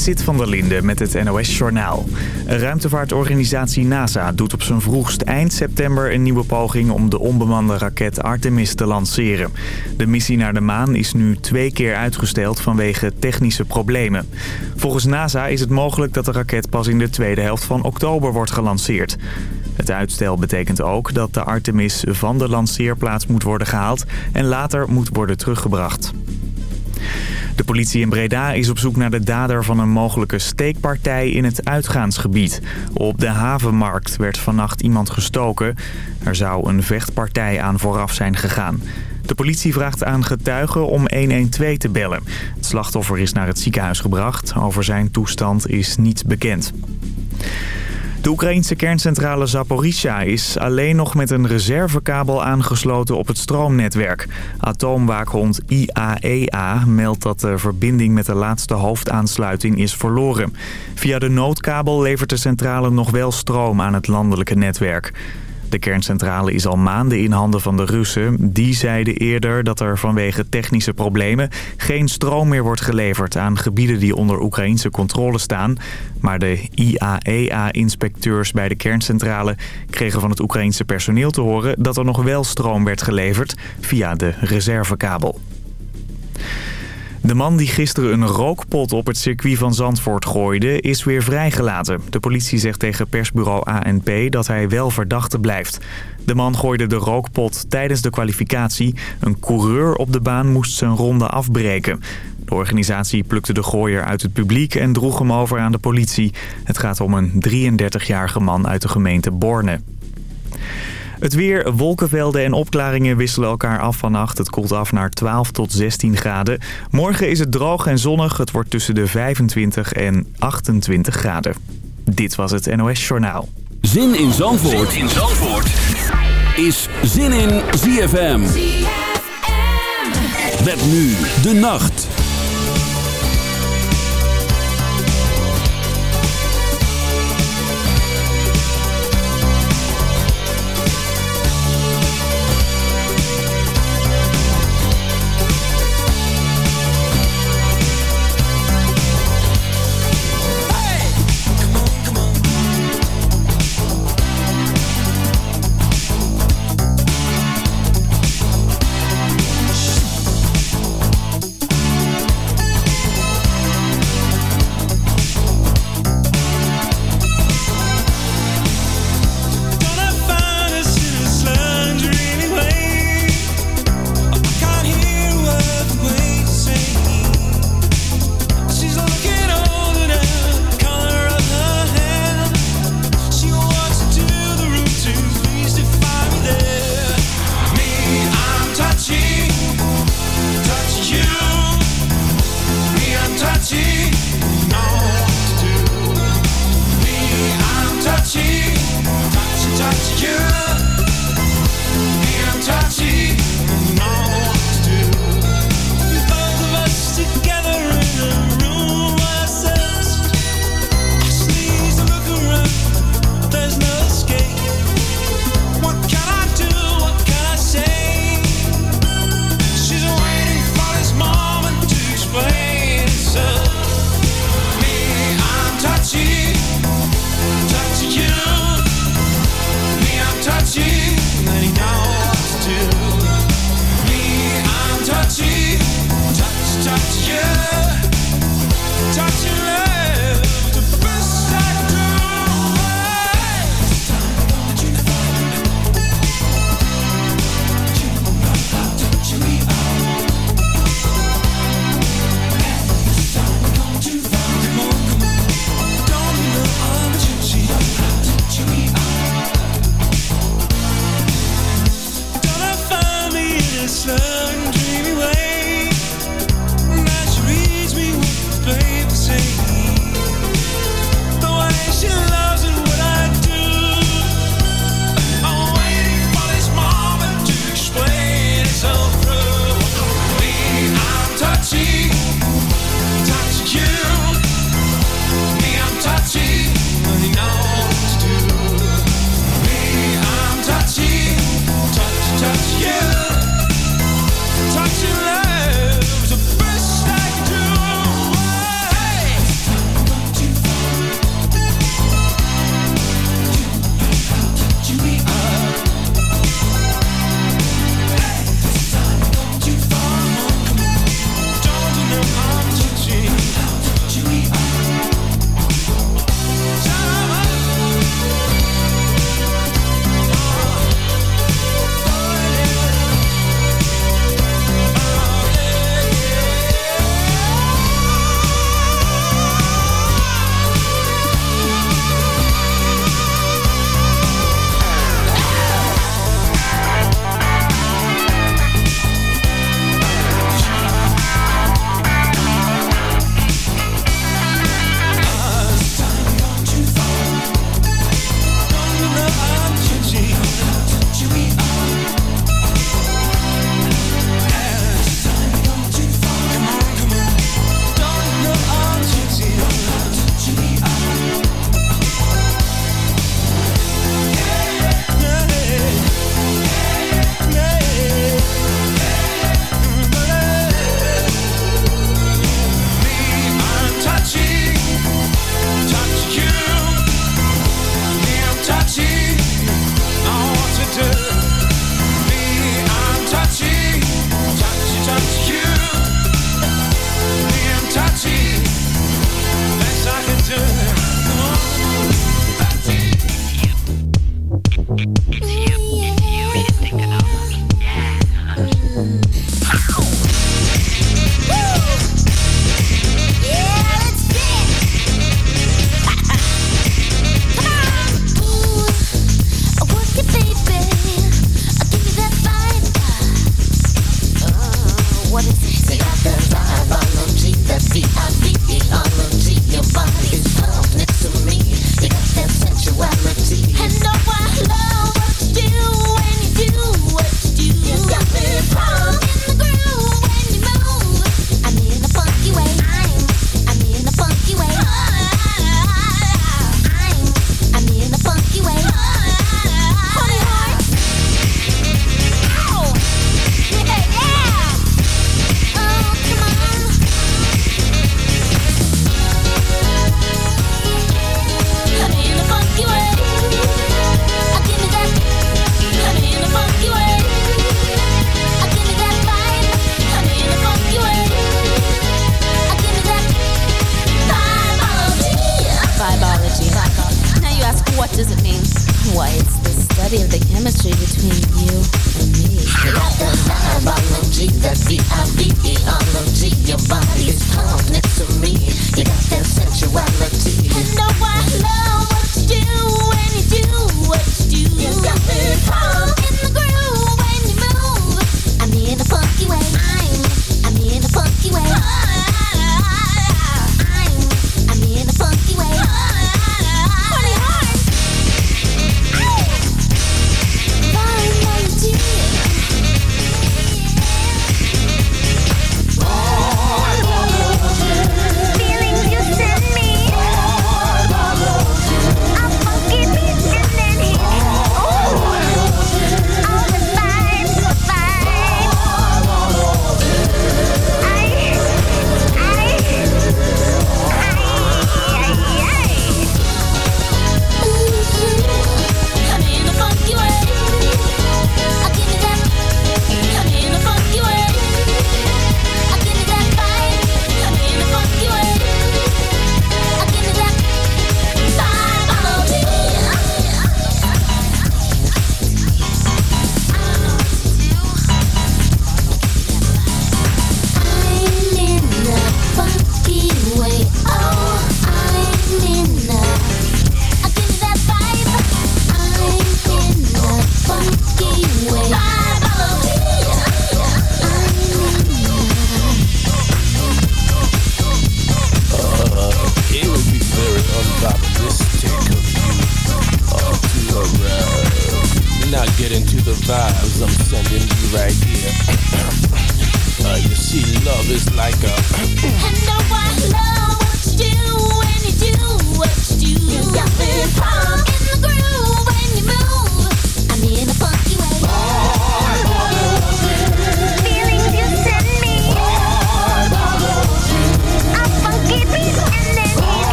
Zit van der Linde met het NOS-journaal. Ruimtevaartorganisatie NASA doet op zijn vroegst eind september een nieuwe poging om de onbemande raket Artemis te lanceren. De missie naar de maan is nu twee keer uitgesteld vanwege technische problemen. Volgens NASA is het mogelijk dat de raket pas in de tweede helft van oktober wordt gelanceerd. Het uitstel betekent ook dat de Artemis van de lanceerplaats moet worden gehaald en later moet worden teruggebracht. De politie in Breda is op zoek naar de dader van een mogelijke steekpartij in het uitgaansgebied. Op de havenmarkt werd vannacht iemand gestoken. Er zou een vechtpartij aan vooraf zijn gegaan. De politie vraagt aan getuigen om 112 te bellen. Het slachtoffer is naar het ziekenhuis gebracht. Over zijn toestand is niets bekend. De Oekraïnse kerncentrale Zaporizhia is alleen nog met een reservekabel aangesloten op het stroomnetwerk. Atoomwaakhond IAEA e meldt dat de verbinding met de laatste hoofdaansluiting is verloren. Via de noodkabel levert de centrale nog wel stroom aan het landelijke netwerk. De kerncentrale is al maanden in handen van de Russen. Die zeiden eerder dat er vanwege technische problemen geen stroom meer wordt geleverd aan gebieden die onder Oekraïnse controle staan. Maar de IAEA-inspecteurs bij de kerncentrale kregen van het Oekraïnse personeel te horen dat er nog wel stroom werd geleverd via de reservekabel. De man die gisteren een rookpot op het circuit van Zandvoort gooide is weer vrijgelaten. De politie zegt tegen persbureau ANP dat hij wel verdachte blijft. De man gooide de rookpot tijdens de kwalificatie. Een coureur op de baan moest zijn ronde afbreken. De organisatie plukte de gooier uit het publiek en droeg hem over aan de politie. Het gaat om een 33-jarige man uit de gemeente Borne. Het weer, wolkenvelden en opklaringen wisselen elkaar af vannacht. Het koelt af naar 12 tot 16 graden. Morgen is het droog en zonnig. Het wordt tussen de 25 en 28 graden. Dit was het NOS Journaal. Zin in Zandvoort, zin in Zandvoort. is Zin in ZFM. ZFM. Met nu de nacht.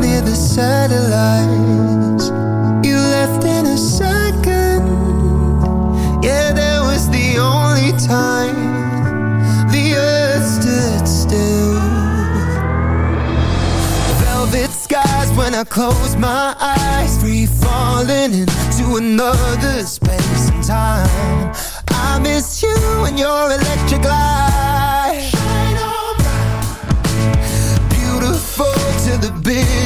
near the satellites. You left in a second. Yeah, that was the only time The earth stood still. Velvet skies when I close my eyes Free falling into another space and time. I miss you and your electric light. Shine on bright. Beautiful to the big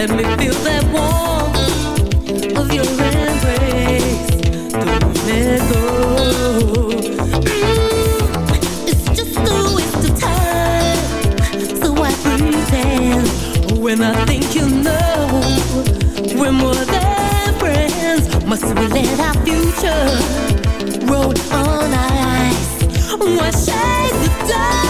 Let me feel that warmth of your embrace. Don't let go. It's just a waste of time. So I pretend when I think you know we're more than friends. Must we let our future on ice? Why shade the dark?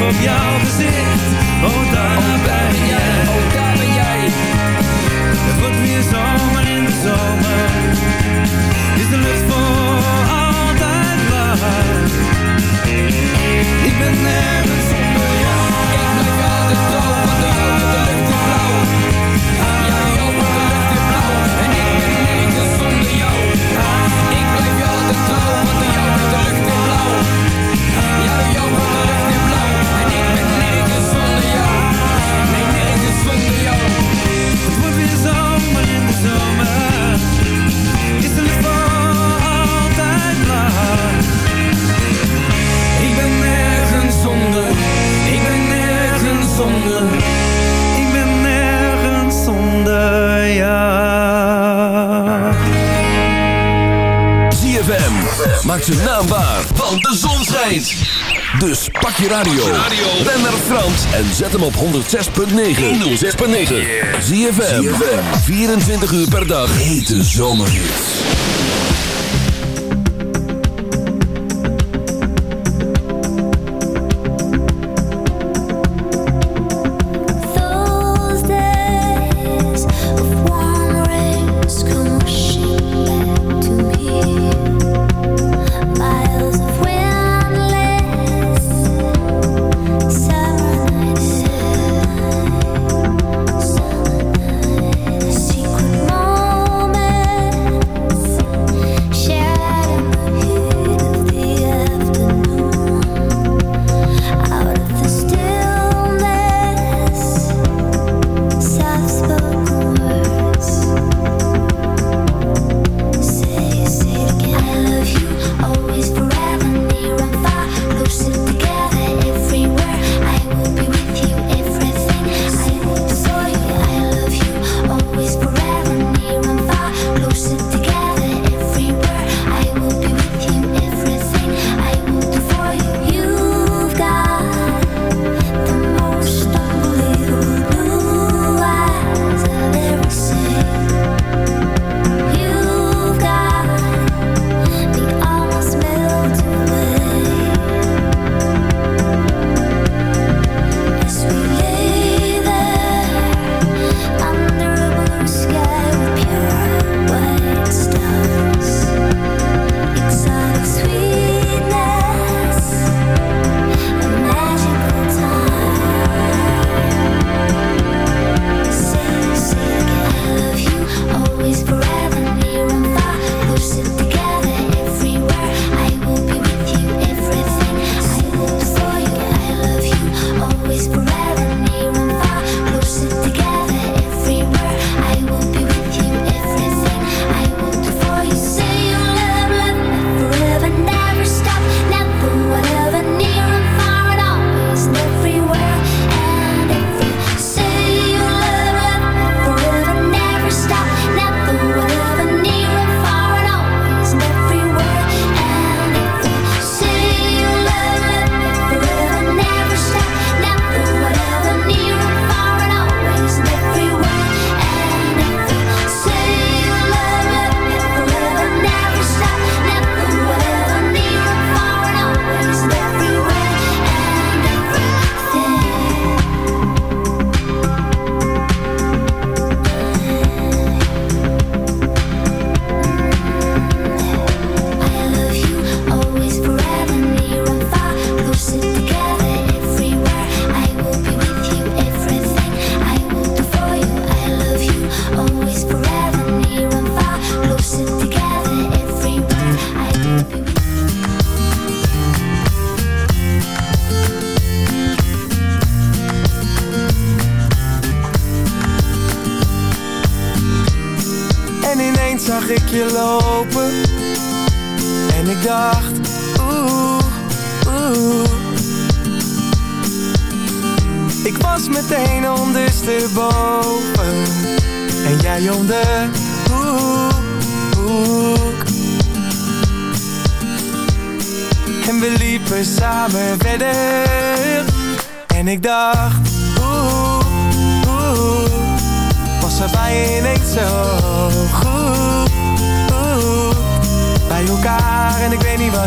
Op jouw gezicht. Oh, daar Oh, ben jij, oh daar ben jij. Het wordt weer zomer in de zomer. Is de lucht voor altijd blauw. Ik ben nergens Ik ben nergens zonder jou. ZFM maakt zijn naam waar, want de zon schijnt. Dus pak je radio, ren naar Frans en zet hem op 106.9. 106.9. ZFM, 24 uur per dag. Hete zomerhits.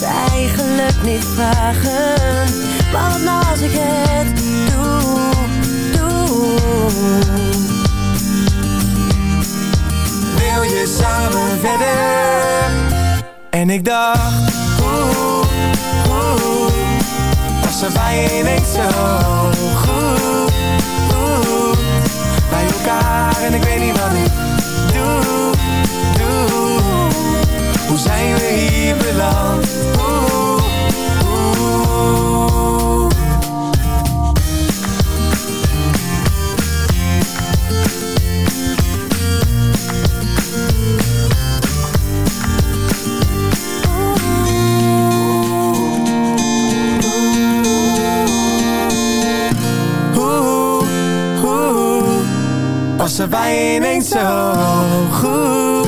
het eigenlijk niet vragen. Wat nou als ik het doe, doe. Wil je samen verder? En ik dacht Oeh, oeh. Was er bij niet zo goed. Bij elkaar en ik weet niet wat ik doe zijn we hier beland? Oeh, wij Oeh, ineens zo goed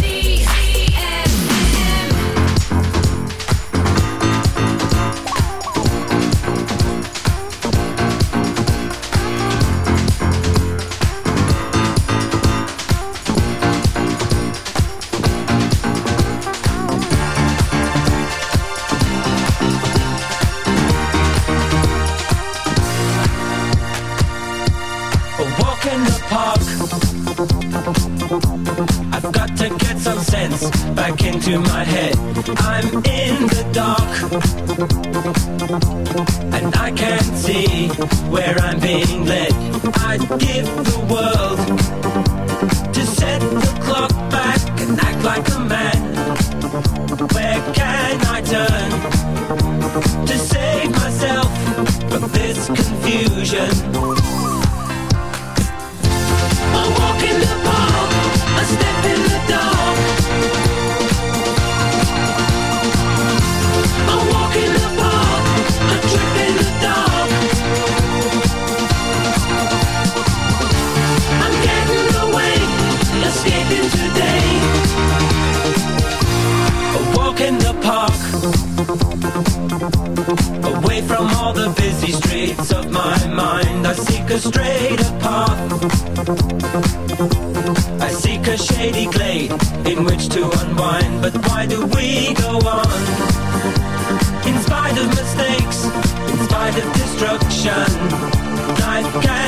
night.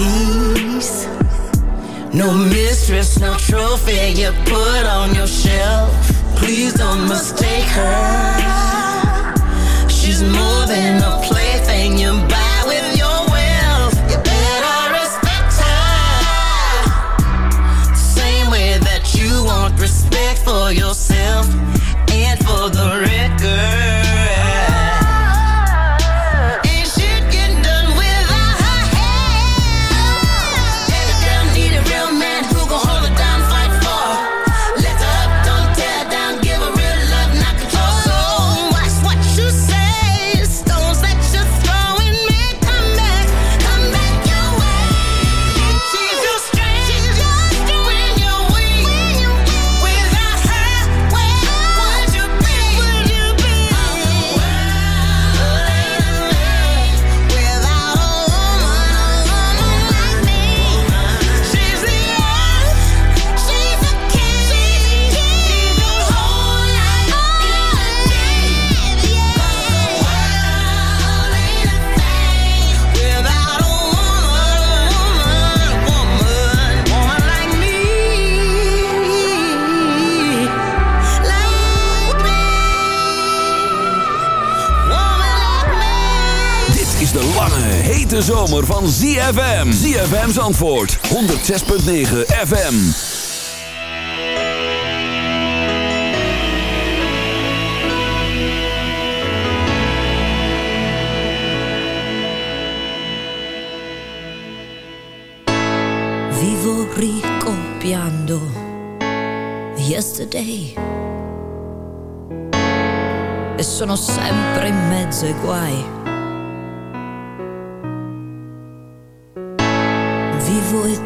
peace. No mistress, no trophy you put on your shelf. Please don't mistake her. She's more than a. van ZFM. ZFM's antwoord 106.9 FM. Vivo ricompiando yesterday. E sono sempre in mezzo ai guai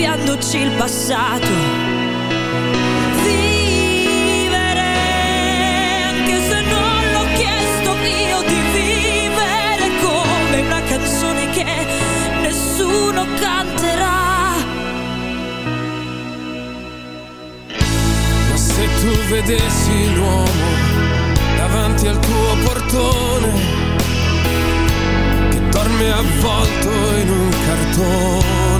cambiandoci il passato. io di vivere come una canzone che nessuno canterà. Se tu vedessi l'uomo davanti al tuo portone che dorme avvolto in un cartone